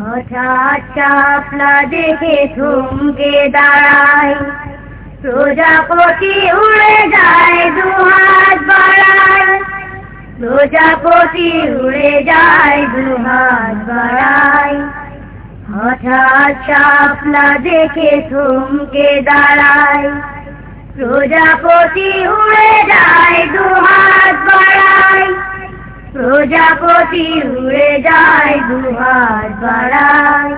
হঠাৎ চাপলা দেখে থমকে দাঁড়ায়। প্রজাপতি উড়ে যায় দুহাত বাড়ায়। প্রজাপতি উড়ে যায় দুহাত বাড়ায়। হঠাৎ চাপলা দেখে থমকে দাঁড়ায়। প্রজাপতি উড়ে যায় দুহাত বাড়ায়। প্রজাপতি উড়ে যায় দুহাত বাড়ায়।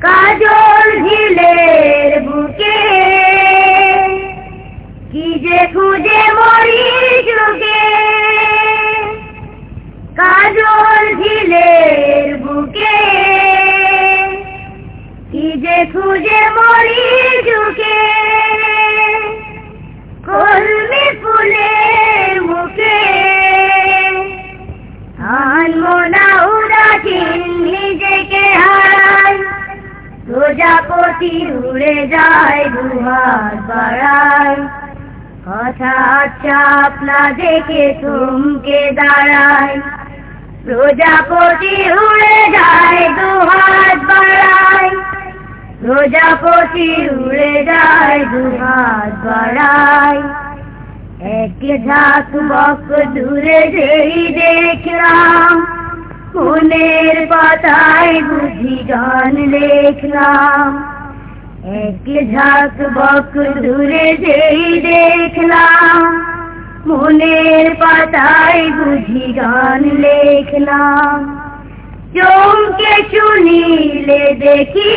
কাজল ঝিলের বুকে। কি যে খুঁজে মরি যুগে কাজল ঝিলের বুকে। কি যে খুঁজে মরি যুগে কলমি প্রজাপতি উড়ে যায় দুহাত বাড়ায়। হঠাৎ চাপলা দেখে থমকে দাঁড়ায়। প্রজাপতি উড়ে যায় দুহাত বাড়ায়। প্রজাপতি উড়ে যায় দুহাত বাড়ায়। এক ঝাঁক বক দূরে যেই দেখলাম মনের পাতায় বুঝি গান লেখলাম এক ঝাঁক বক দূরে যেই দেখলাম মনের পাতায় বুঝি গান লেখলাম চমকে শুনিলে দেখি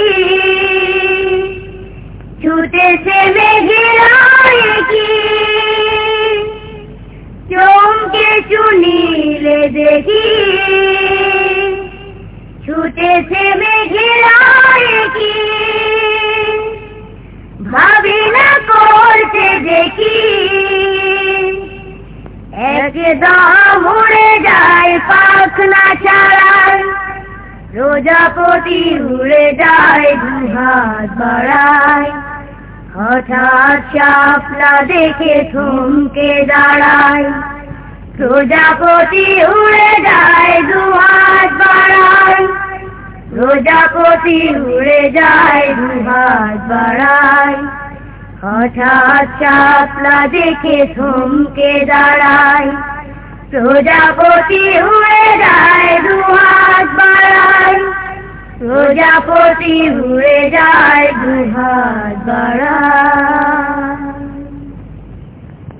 ছুটেছে মেঘেরায় কি চমকে শুনিলে দেখি দেখি। একদম উড়ে যায় পাখনা ছাড়ায় প্রজাপতি উড়ে যায়, দুহাত বাড়ায়। হঠাৎ চাপলা দেখে থমকে দাঁড়ায়। প্রজাপতি উড়ে যায়, দুহাত বাড়ায়। প্রজাপতি উড়ে যায়, দুহাত বাড়ায়। হঠাৎ চাপলা দেখে থমকে দাঁড়ায়। প্রজাপতি উড়ে যায়, দুহাত বাড়ায়। প্রজাপতি উড়ে যায়, দুহাত বাড়ায়।